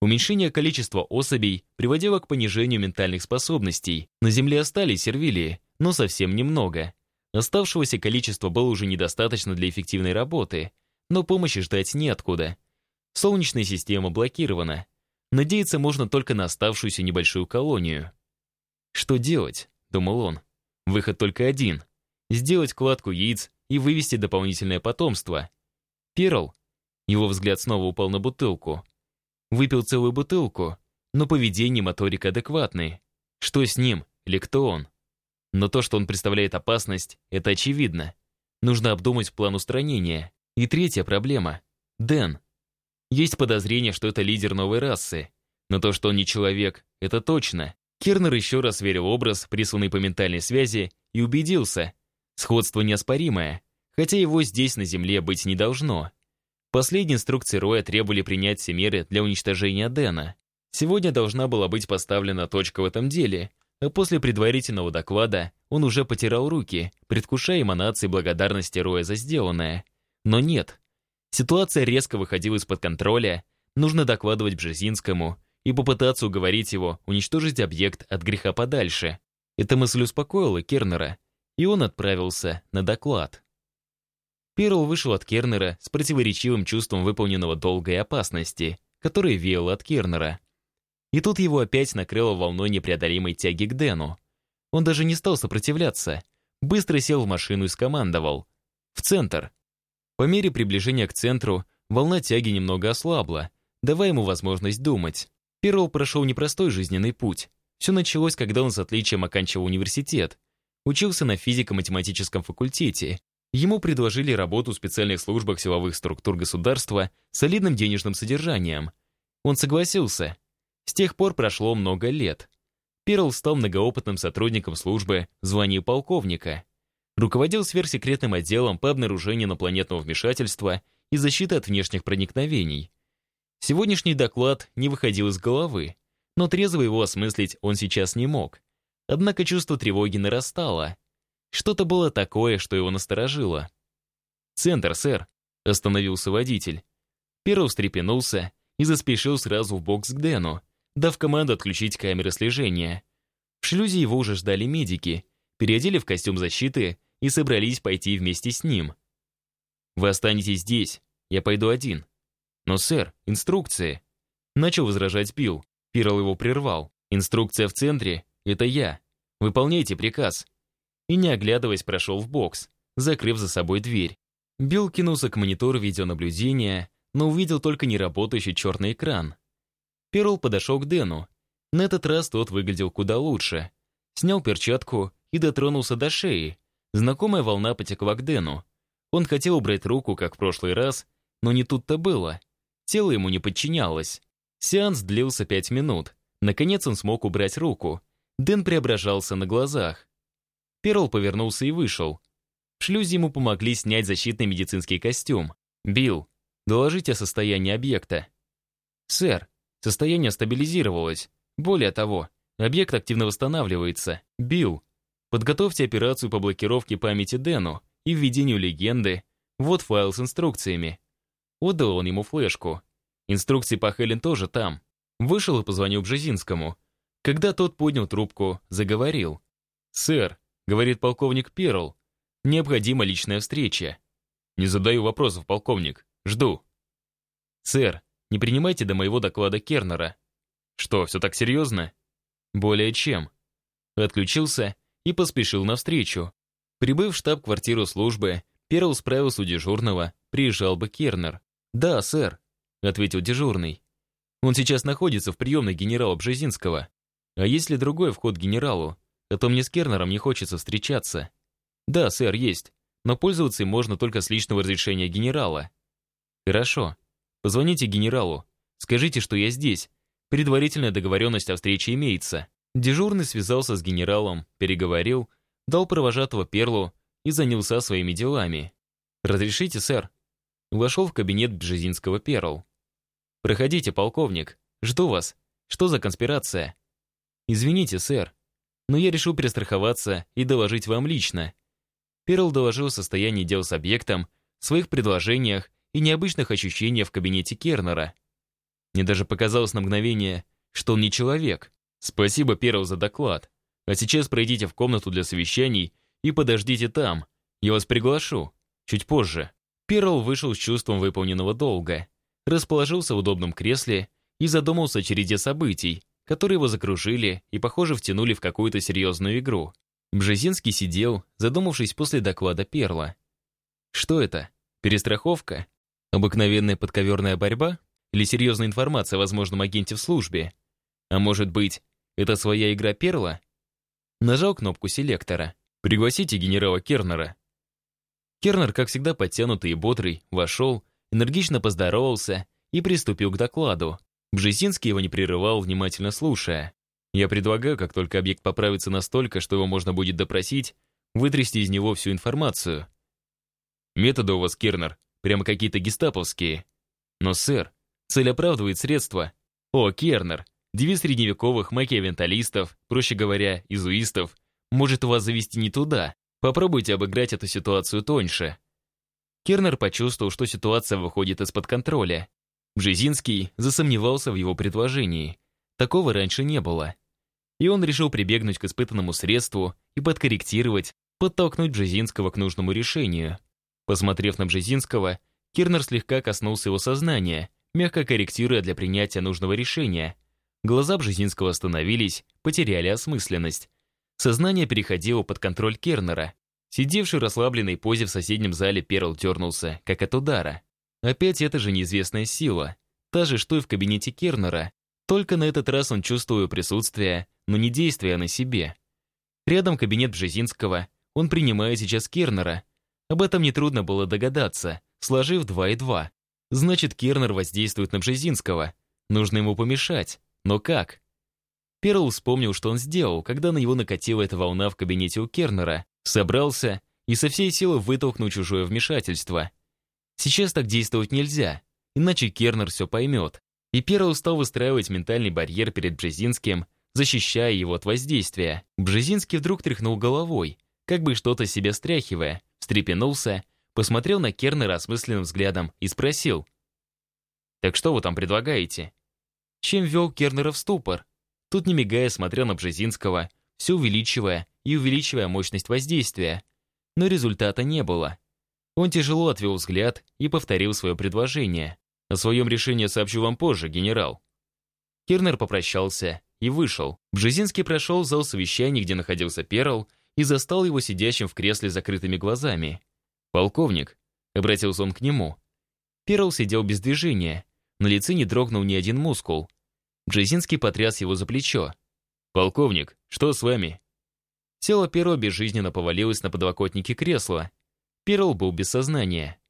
Уменьшение количества особей приводило к понижению ментальных способностей. На Земле остались сервилии, но совсем немного. Оставшегося количества было уже недостаточно для эффективной работы, но помощи ждать неоткуда. Солнечная система блокирована. Надеяться можно только на оставшуюся небольшую колонию. «Что делать?» — думал он. «Выход только один сделать кладку яиц и вывести дополнительное потомство. Перл, его взгляд снова упал на бутылку, выпил целую бутылку, но поведение моторик адекватный. Что с ним или кто он? Но то, что он представляет опасность, это очевидно. Нужно обдумать план устранения. И третья проблема — Дэн. Есть подозрение, что это лидер новой расы. Но то, что он не человек, это точно. Кернер еще раз верил образ, присланный по ментальной связи, и убедился, Сходство неоспоримое, хотя его здесь, на Земле, быть не должно. Последние инструкции Роя требовали принять все меры для уничтожения Дэна. Сегодня должна была быть поставлена точка в этом деле, а после предварительного доклада он уже потирал руки, предвкушая эманации благодарности Роя за сделанное. Но нет. Ситуация резко выходила из-под контроля, нужно докладывать Бжезинскому и попытаться уговорить его уничтожить объект от греха подальше. Эта мысль успокоила Кернера, и он отправился на доклад. Перл вышел от Кернера с противоречивым чувством выполненного долга и опасности, которое веяло от Кернера. И тут его опять накрыло волной непреодолимой тяги к Дэну. Он даже не стал сопротивляться, быстро сел в машину и скомандовал. «В центр!» По мере приближения к центру волна тяги немного ослабла, давая ему возможность думать. Перл прошел непростой жизненный путь. Все началось, когда он с отличием оканчивал университет. Учился на физико-математическом факультете. Ему предложили работу в специальных службах силовых структур государства с солидным денежным содержанием. Он согласился. С тех пор прошло много лет. Перл стал многоопытным сотрудником службы в звании полковника. Руководил сверхсекретным отделом по обнаружению инопланетного вмешательства и защиты от внешних проникновений. Сегодняшний доклад не выходил из головы, но трезво его осмыслить он сейчас не мог. Однако чувство тревоги нарастало. Что-то было такое, что его насторожило. «Центр, сэр», — остановился водитель. Перл встрепенулся и заспешил сразу в бокс к Дэну, дав команду отключить камеры слежения. В шлюзе его уже ждали медики, переодели в костюм защиты и собрались пойти вместе с ним. «Вы останетесь здесь, я пойду один», «Но, сэр, инструкции!» Начал возражать Билл. Пирл его прервал. «Инструкция в центре — это я. Выполняйте приказ». И, не оглядываясь, прошел в бокс, закрыв за собой дверь. Билл кинулся к монитору видеонаблюдения, но увидел только неработающий черный экран. Перл подошел к Дэну. На этот раз тот выглядел куда лучше. Снял перчатку и дотронулся до шеи. Знакомая волна потекла к Дэну. Он хотел убрать руку, как в прошлый раз, но не тут-то было. Тело ему не подчинялось. Сеанс длился пять минут. Наконец он смог убрать руку. Дэн преображался на глазах. Перл повернулся и вышел. В шлюзе ему помогли снять защитный медицинский костюм. «Билл, доложите о состоянии объекта». «Сэр, состояние стабилизировалось. Более того, объект активно восстанавливается. Билл, подготовьте операцию по блокировке памяти Дэну и введению легенды. Вот файл с инструкциями. Отдал он ему флешку. Инструкции по Хелен тоже там. Вышел и позвонил Бжезинскому. Когда тот поднял трубку, заговорил. «Сэр», — говорит полковник Перл, — «необходима личная встреча». «Не задаю вопросов, полковник. Жду». «Сэр, не принимайте до моего доклада Кернера». «Что, все так серьезно?» «Более чем». Отключился и поспешил навстречу. Прибыв в штаб-квартиру службы, Перл справился у дежурного, приезжал бы Кернер. «Да, сэр», — ответил дежурный. «Он сейчас находится в приемной генерала Бжезинского. А есть ли другой вход к генералу? А то мне с Кернером не хочется встречаться». «Да, сэр, есть. Но пользоваться им можно только с личного разрешения генерала». «Хорошо. Позвоните генералу. Скажите, что я здесь. Предварительная договоренность о встрече имеется». Дежурный связался с генералом, переговорил, дал провожатого Перлу и занялся своими делами. «Разрешите, сэр?» Вошел в кабинет Бжезинского Перл. «Проходите, полковник. Жду вас. Что за конспирация?» «Извините, сэр, но я решил перестраховаться и доложить вам лично». Перл доложил о состоянии дел с объектом, своих предложениях и необычных ощущениях в кабинете Кернера. Мне даже показалось на мгновение, что он не человек. Спасибо, Перл, за доклад. А сейчас пройдите в комнату для совещаний и подождите там. Я вас приглашу. Чуть позже. Перл вышел с чувством выполненного долга, расположился в удобном кресле и задумался о череде событий, которые его закружили и, похоже, втянули в какую-то серьезную игру. Бжезинский сидел, задумавшись после доклада Перла. Что это? Перестраховка? Обыкновенная подковерная борьба? Или серьезная информация о возможном агенте в службе? А может быть, это своя игра Перла? Нажал кнопку селектора. «Пригласите генерала Кернера», Кернер, как всегда подтянутый и бодрый, вошел, энергично поздоровался и приступил к докладу. Бжезинский его не прерывал, внимательно слушая. Я предлагаю, как только объект поправится настолько, что его можно будет допросить, вытрясти из него всю информацию. Методы у вас, Кернер, прямо какие-то гестаповские. Но, сэр, цель оправдывает средства. О, Кернер, девиз средневековых макиавенталистов, проще говоря, изуистов, может вас завести не туда. Попробуйте обыграть эту ситуацию тоньше. Кернер почувствовал, что ситуация выходит из-под контроля. Бжезинский засомневался в его предложении. Такого раньше не было. И он решил прибегнуть к испытанному средству и подкорректировать, подтолкнуть Бжезинского к нужному решению. Посмотрев на Бжезинского, Кернер слегка коснулся его сознания, мягко корректируя для принятия нужного решения. Глаза Бжезинского остановились, потеряли осмысленность. Сознание переходило под контроль Кернера. Сидевший в расслабленной позе в соседнем зале Перл дернулся, как от удара. Опять эта же неизвестная сила. Та же, что и в кабинете Кернера. Только на этот раз он чувствует присутствие, но не действия на себе. Рядом кабинет Бжезинского. Он принимает сейчас Кернера. Об этом нетрудно было догадаться, сложив два и два. Значит, Кернер воздействует на Бжезинского. Нужно ему помешать. Но как? Перл вспомнил, что он сделал, когда на него накатила эта волна в кабинете у Кернера, собрался и со всей силы вытолкнул чужое вмешательство. Сейчас так действовать нельзя, иначе Кернер все поймет. И Перл стал выстраивать ментальный барьер перед Бжезинским, защищая его от воздействия. Бжезинский вдруг тряхнул головой, как бы что-то себе стряхивая, встрепенулся, посмотрел на Кернера осмысленным взглядом и спросил. «Так что вы там предлагаете?» Чем вел Кернера в ступор? Тут, не мигая, смотрел на Бжезинского, все увеличивая и увеличивая мощность воздействия. Но результата не было. Он тяжело отвел взгляд и повторил свое предложение. «О своем решении сообщу вам позже, генерал». Кернер попрощался и вышел. Бжезинский прошел в зал совещаний, где находился Перл, и застал его сидящим в кресле с закрытыми глазами. «Полковник», — обратился он к нему. Перл сидел без движения, на лице не дрогнул ни один мускул. Бжезинский потряс его за плечо. «Полковник, что с вами?» Тело Перо безжизненно повалилось на подлокотнике кресла. Перл был без сознания.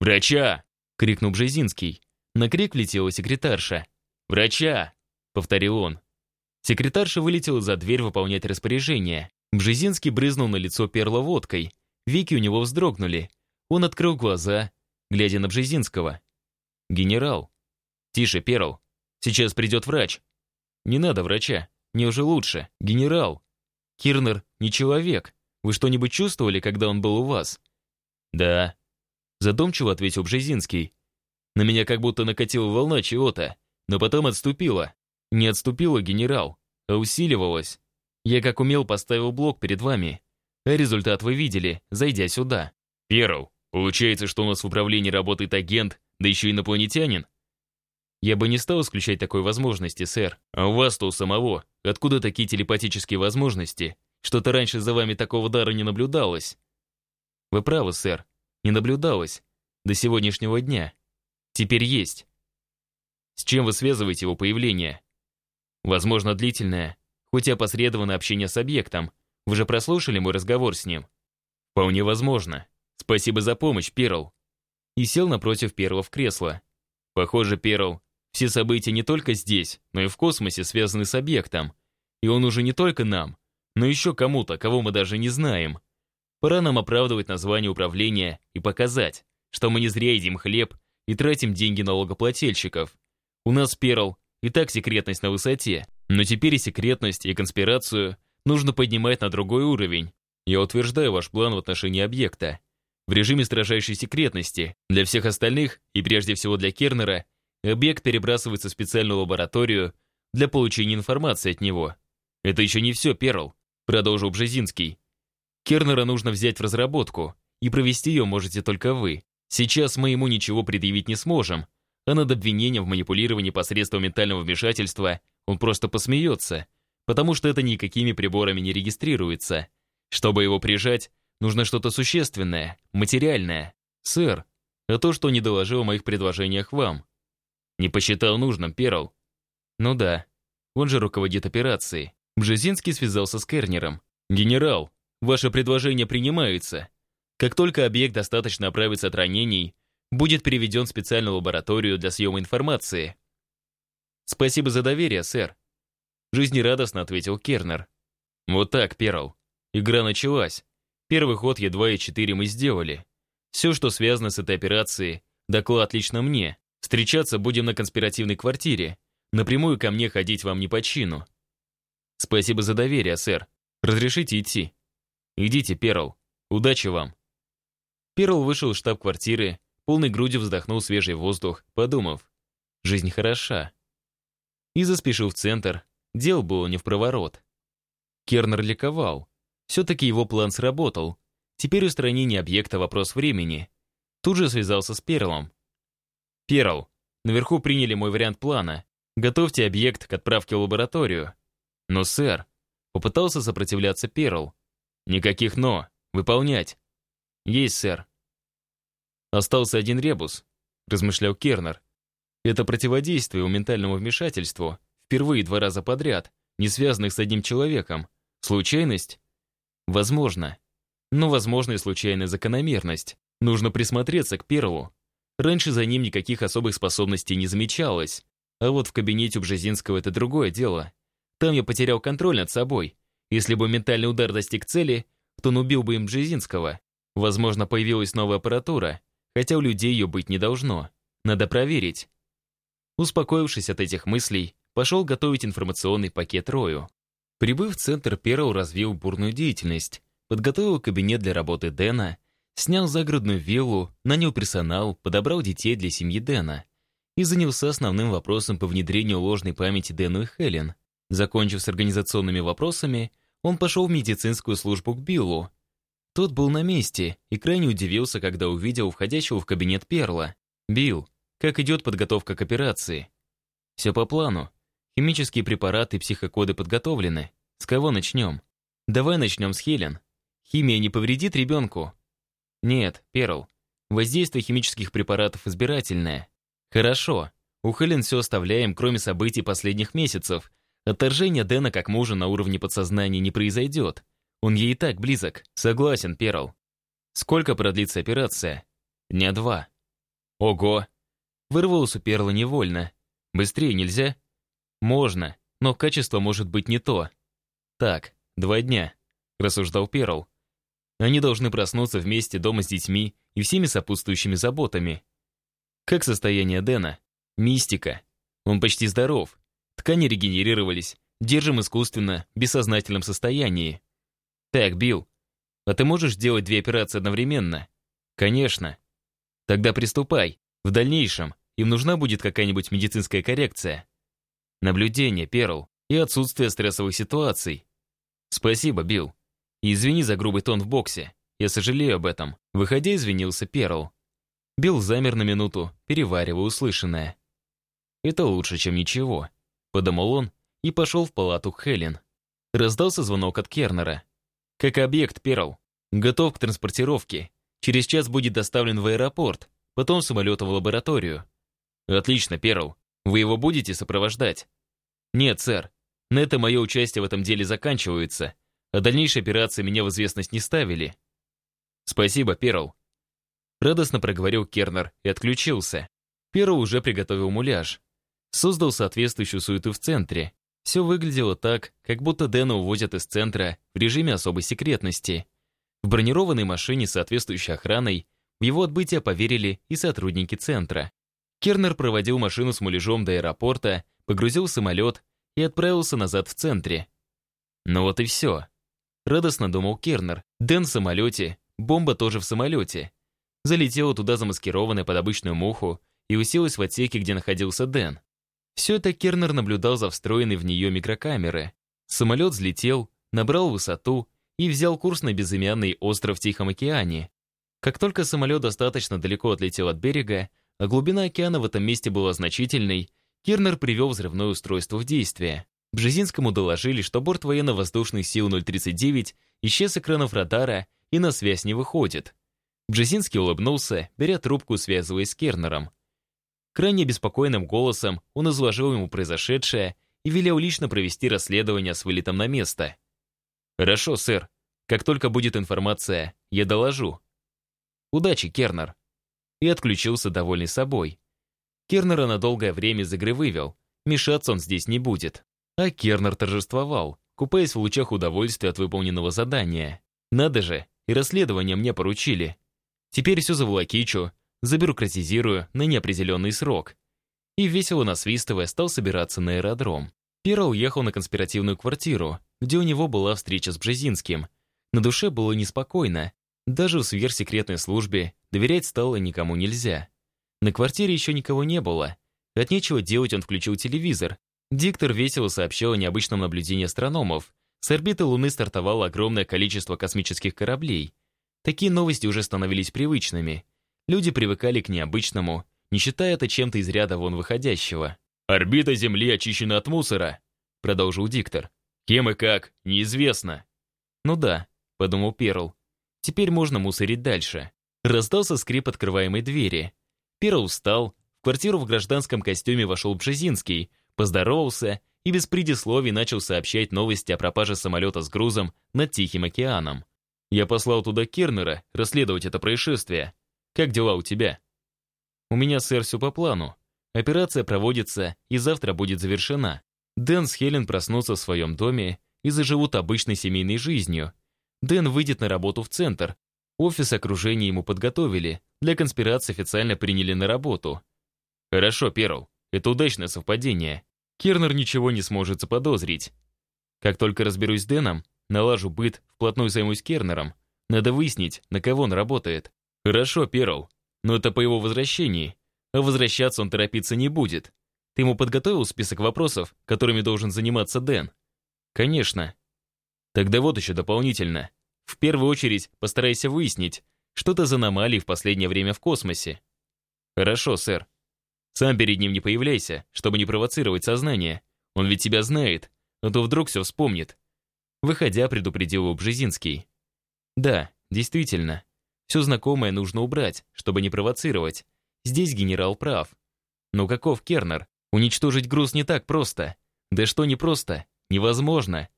«Врача!» — крикнул Бжезинский. На крик влетела секретарша. «Врача!» — повторил он. Секретарша вылетела за дверь выполнять распоряжение. Бжезинский брызнул на лицо Перла водкой. Веки у него вздрогнули. Он открыл глаза, глядя на Бжезинского. «Генерал!» «Тише, Перл!» Сейчас придет врач. Не надо врача. Мне уже лучше. Генерал. Кирнер не человек. Вы что-нибудь чувствовали, когда он был у вас? Да. Задумчиво ответил Бжезинский. На меня как будто накатила волна чего-то, но потом отступила. Не отступила, генерал, а усиливалась. Я как умел поставил блок перед вами. А результат вы видели, зайдя сюда. Перл, получается, что у нас в управлении работает агент, да еще инопланетянин? Я бы не стал исключать такой возможности, сэр. А у вас-то у самого. Откуда такие телепатические возможности? Что-то раньше за вами такого дара не наблюдалось. Вы правы, сэр. Не наблюдалось. До сегодняшнего дня. Теперь есть. С чем вы связываете его появление? Возможно, длительное, хоть и опосредованное общение с объектом. Вы же прослушали мой разговор с ним? Вполне возможно. Спасибо за помощь, Перл. И сел напротив Перла в кресло. Похоже, Перл, все события не только здесь, но и в космосе связаны с объектом. И он уже не только нам, но еще кому-то, кого мы даже не знаем. Пора нам оправдывать название управления и показать, что мы не зря едим хлеб и тратим деньги налогоплательщиков. У нас, Перл, и так секретность на высоте, но теперь и секретность, и конспирацию нужно поднимать на другой уровень. Я утверждаю ваш план в отношении объекта. В режиме строжайшей секретности. Для всех остальных, и прежде всего для Кернера, Объект перебрасывается в специальную лабораторию для получения информации от него. Это еще не все, Перл, продолжил Бжезинский. Кернера нужно взять в разработку, и провести ее можете только вы. Сейчас мы ему ничего предъявить не сможем, а над обвинением в манипулировании посредством ментального вмешательства он просто посмеется, потому что это никакими приборами не регистрируется. Чтобы его прижать, нужно что-то существенное, материальное. Сэр, а то, что не доложил о моих предложениях вам, не посчитал нужным, Перл. Ну да, он же руководит операцией. Бжезинский связался с Кернером. «Генерал, ваше предложение принимается. Как только объект достаточно оправится от ранений, будет переведен в специальную лабораторию для съема информации». «Спасибо за доверие, сэр», — жизнерадостно ответил Кернер. «Вот так, Перл. Игра началась. Первый ход едва и четыре мы сделали. Все, что связано с этой операцией, доклад лично мне. Встречаться будем на конспиративной квартире. Напрямую ко мне ходить вам не по чину. Спасибо за доверие, сэр. Разрешите идти? Идите, Перл. Удачи вам. Перл вышел из штаб-квартиры, полной грудью вздохнул свежий воздух, подумав, жизнь хороша. И заспешил в центр, дел было не в проворот. Кернер ликовал. Все-таки его план сработал. Теперь устранение объекта — вопрос времени. Тут же связался с Перлом. Перл, наверху приняли мой вариант плана. Готовьте объект к отправке в лабораторию. Но, сэр, попытался сопротивляться Перл. Никаких «но». выполнять». «Есть, сэр». «Остался один ребус», — размышлял Кернер. «Это противодействие ментальному вмешательству, впервые два раза подряд, не связанных с одним человеком. Случайность? Возможно. Но возможно и случайная закономерность. Нужно присмотреться к Перлу. Раньше за ним никаких особых способностей не замечалось. А вот в кабинете у Бжезинского это другое дело. Там я потерял контроль над собой. Если бы ментальный удар достиг цели, то он убил бы им Бжезинского. Возможно, появилась новая аппаратура, хотя у людей ее быть не должно. Надо проверить. Успокоившись от этих мыслей, пошел готовить информационный пакет Рою. Прибыв в центр, Перл развил бурную деятельность, подготовил кабинет для работы Дэна, снял загородную виллу, нанял персонал, подобрал детей для семьи Дэна и занялся основным вопросом по внедрению ложной памяти Дэну и Хелен. Закончив с организационными вопросами, он пошел в медицинскую службу к Биллу. Тот был на месте и крайне удивился, когда увидел входящего в кабинет Перла. «Билл, как идет подготовка к операции?» «Все по плану. Химические препараты и психокоды подготовлены. С кого начнем? Давай начнем с Хелен. Химия не повредит ребенку? Нет, Перл. Воздействие химических препаратов избирательное. Хорошо. У Хелен все оставляем, кроме событий последних месяцев. Отторжение Дэна как мужа на уровне подсознания не произойдет. Он ей и так близок. Согласен, Перл. Сколько продлится операция? Дня два. Ого! Вырвалось у Перла невольно. Быстрее нельзя? Можно, но качество может быть не то. Так, два дня, рассуждал Перл. Они должны проснуться вместе дома с детьми и всеми сопутствующими заботами. Как состояние Дэна? Мистика. Он почти здоров. Ткани регенерировались. Держим искусственно, в бессознательном состоянии. Так, Билл, а ты можешь сделать две операции одновременно? Конечно. Тогда приступай. В дальнейшем им нужна будет какая-нибудь медицинская коррекция. Наблюдение, Перл, и отсутствие стрессовых ситуаций. Спасибо, Билл. И извини за грубый тон в боксе. Я сожалею об этом. Выходя, извинился Перл. Билл замер на минуту, переваривая услышанное. Это лучше, чем ничего. Подумал он и пошел в палату к Хелен. Раздался звонок от Кернера. Как объект, Перл. Готов к транспортировке. Через час будет доставлен в аэропорт, потом самолета в лабораторию. Отлично, Перл. Вы его будете сопровождать? «Нет, сэр. На это мое участие в этом деле заканчивается, а дальнейшие операции меня в известность не ставили». «Спасибо, Перл». Радостно проговорил Кернер и отключился. Перл уже приготовил муляж. Создал соответствующую суету в центре. Все выглядело так, как будто Дэна увозят из центра в режиме особой секретности. В бронированной машине соответствующей охраной в его отбытие поверили и сотрудники центра. Кернер проводил машину с муляжом до аэропорта погрузил самолет и отправился назад в центре. Ну вот и все. Радостно думал Кернер. Дэн в самолете, бомба тоже в самолете. Залетела туда замаскированная под обычную муху и уселась в отсеке, где находился Дэн. Все это Кернер наблюдал за встроенной в нее микрокамеры. Самолет взлетел, набрал высоту и взял курс на безымянный остров в Тихом океане. Как только самолет достаточно далеко отлетел от берега, а глубина океана в этом месте была значительной, Кирнер привел взрывное устройство в действие. Бжезинскому доложили, что борт военно-воздушных сил 039 исчез с экранов радара и на связь не выходит. Бжезинский улыбнулся, беря трубку, связываясь с Кернером. Крайне беспокойным голосом он изложил ему произошедшее и велел лично провести расследование с вылетом на место. «Хорошо, сэр. Как только будет информация, я доложу». «Удачи, Кернер». И отключился довольный собой. Кернера на долгое время из игры вывел. Мешаться он здесь не будет. А Кернер торжествовал, купаясь в лучах удовольствия от выполненного задания. Надо же, и расследование мне поручили. Теперь все заволокичу, забюрократизирую на неопределенный срок. И весело насвистывая стал собираться на аэродром. Перл уехал на конспиративную квартиру, где у него была встреча с Бжезинским. На душе было неспокойно. Даже в сверхсекретной службе доверять стало никому нельзя. На квартире еще никого не было. От нечего делать он включил телевизор. Диктор весело сообщал о необычном наблюдении астрономов. С орбиты Луны стартовало огромное количество космических кораблей. Такие новости уже становились привычными. Люди привыкали к необычному, не считая это чем-то из ряда вон выходящего. «Орбита Земли очищена от мусора», — продолжил диктор. «Кем и как, неизвестно». «Ну да», — подумал Перл. Теперь можно мусорить дальше. Раздался скрип открываемой двери. Перл встал, в квартиру в гражданском костюме вошел Бжезинский, поздоровался и без предисловий начал сообщать новости о пропаже самолета с грузом над Тихим океаном. «Я послал туда Кернера расследовать это происшествие. Как дела у тебя?» «У меня, сэр, все по плану. Операция проводится и завтра будет завершена. Дэн с Хелен проснутся в своем доме и заживут обычной семейной жизнью. Дэн выйдет на работу в центр. Офис окружения ему подготовили. Для конспирации официально приняли на работу. Хорошо, Перл. Это удачное совпадение. Кернер ничего не сможет заподозрить. Как только разберусь с Дэном, налажу быт, вплотную займусь Кернером. Надо выяснить, на кого он работает. Хорошо, Перл. Но это по его возвращении. А возвращаться он торопиться не будет. Ты ему подготовил список вопросов, которыми должен заниматься Дэн? Конечно. Тогда вот еще дополнительно. В первую очередь постарайся выяснить, что это за аномалии в последнее время в космосе. Хорошо, сэр. Сам перед ним не появляйся, чтобы не провоцировать сознание. Он ведь тебя знает, а то вдруг все вспомнит. Выходя, предупредил его Бжезинский. Да, действительно. Все знакомое нужно убрать, чтобы не провоцировать. Здесь генерал прав. Но каков Кернер? Уничтожить груз не так просто. Да что не просто? Невозможно.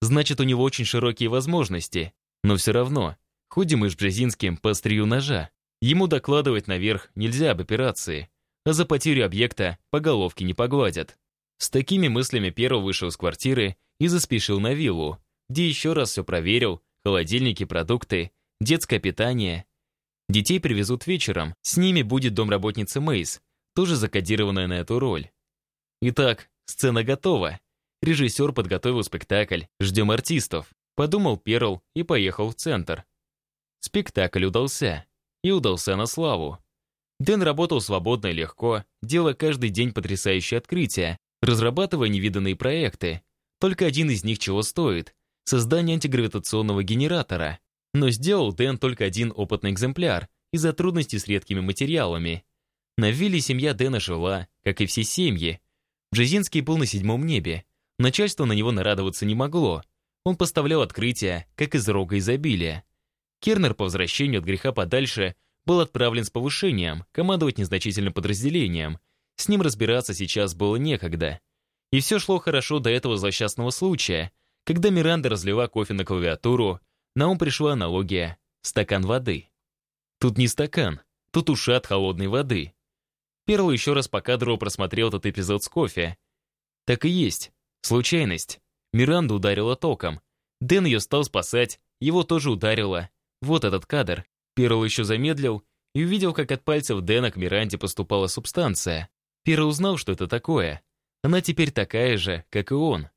Значит, у него очень широкие возможности. Но все равно, ходим мы с Бжезинским по острию ножа. Ему докладывать наверх нельзя об операции а за потерю объекта по головке не погладят. С такими мыслями Перл вышел из квартиры и заспешил на виллу, где еще раз все проверил, холодильники, продукты, детское питание. Детей привезут вечером, с ними будет домработница Мейс, тоже закодированная на эту роль. Итак, сцена готова. Режиссер подготовил спектакль, ждем артистов. Подумал Перл и поехал в центр. Спектакль удался. И удался на славу. Дэн работал свободно и легко, делая каждый день потрясающие открытия, разрабатывая невиданные проекты. Только один из них чего стоит — создание антигравитационного генератора. Но сделал Дэн только один опытный экземпляр из-за трудностей с редкими материалами. На вилле семья Дэна жила, как и все семьи. Бжезинский был на седьмом небе. Начальство на него нарадоваться не могло. Он поставлял открытия, как из рога изобилия. Кернер по возвращению от греха подальше был отправлен с повышением, командовать незначительным подразделением. С ним разбираться сейчас было некогда. И все шло хорошо до этого злосчастного случая, когда Миранда разлила кофе на клавиатуру, на ум пришла аналогия «стакан воды». Тут не стакан, тут ушат холодной воды. Перл еще раз по кадру просмотрел этот эпизод с кофе. Так и есть. Случайность. Миранда ударила током. Дэн ее стал спасать, его тоже ударило. Вот этот кадр. Перл еще замедлил и увидел, как от пальцев Дэна к Миранде поступала субстанция. Перл узнал, что это такое. Она теперь такая же, как и он.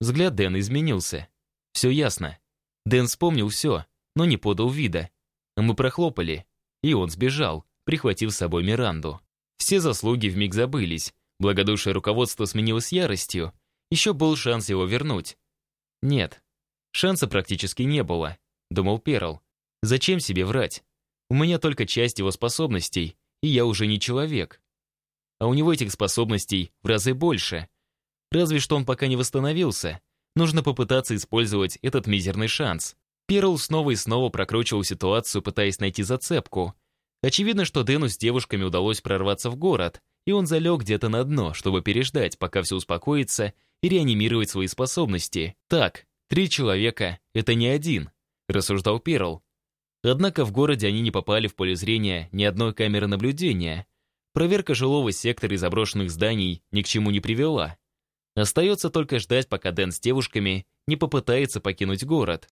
Взгляд Дэна изменился. Все ясно. Дэн вспомнил все, но не подал вида. Мы прохлопали, и он сбежал, прихватив с собой Миранду. Все заслуги вмиг забылись. Благодушие руководства сменилось яростью. Еще был шанс его вернуть. Нет, шанса практически не было, думал Перл. Зачем себе врать? У меня только часть его способностей, и я уже не человек. А у него этих способностей в разы больше. Разве что он пока не восстановился. Нужно попытаться использовать этот мизерный шанс. Перл снова и снова прокручивал ситуацию, пытаясь найти зацепку. Очевидно, что Дэну с девушками удалось прорваться в город, и он залег где-то на дно, чтобы переждать, пока все успокоится, и реанимировать свои способности. Так, три человека — это не один, рассуждал Перл. Однако в городе они не попали в поле зрения ни одной камеры наблюдения. Проверка жилого сектора и заброшенных зданий ни к чему не привела. Остается только ждать, пока Дэн с девушками не попытается покинуть город.